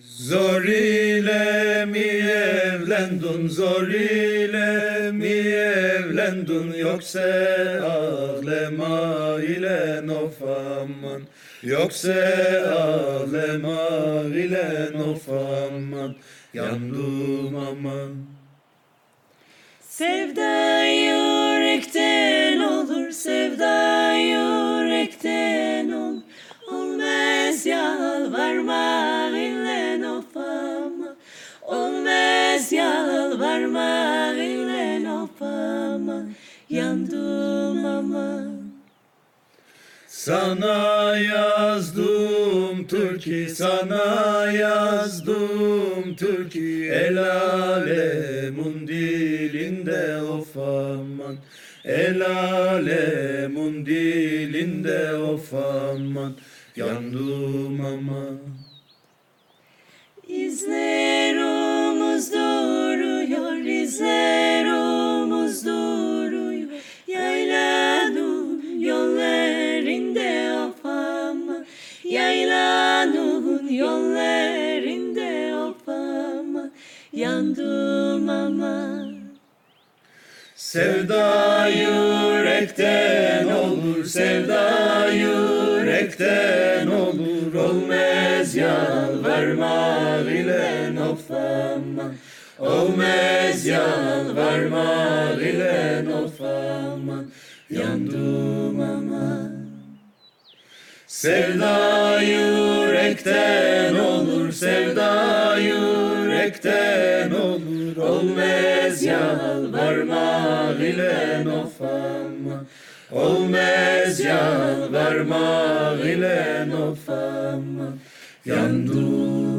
Zor ile mi evlendin, zor ile mi evlendin Yoksa ağlama ile of aman Yoksa ağlama ile of aman Yandım aman. Sevda yürekten olur, sevda yürekten olur. Olmaz yalvarma yalvarma ile ama. Yandım ama. Sana yazdım Türkiye, sana yazdım Türkiye El alemun dilinde of aman El alemun dilinde of aman Yandım aman İzlerimiz Yandım ama. Sevda yürekten olur, sevda yürekten olur Olmaz yalvarma ile of aman Olmaz yalvarma ile of aman Yandım aman Sevda yürekten olur, sevda yürekten olur Olmaz yalvarma ile of aman Olmaz yalvarma ile of aman Yandım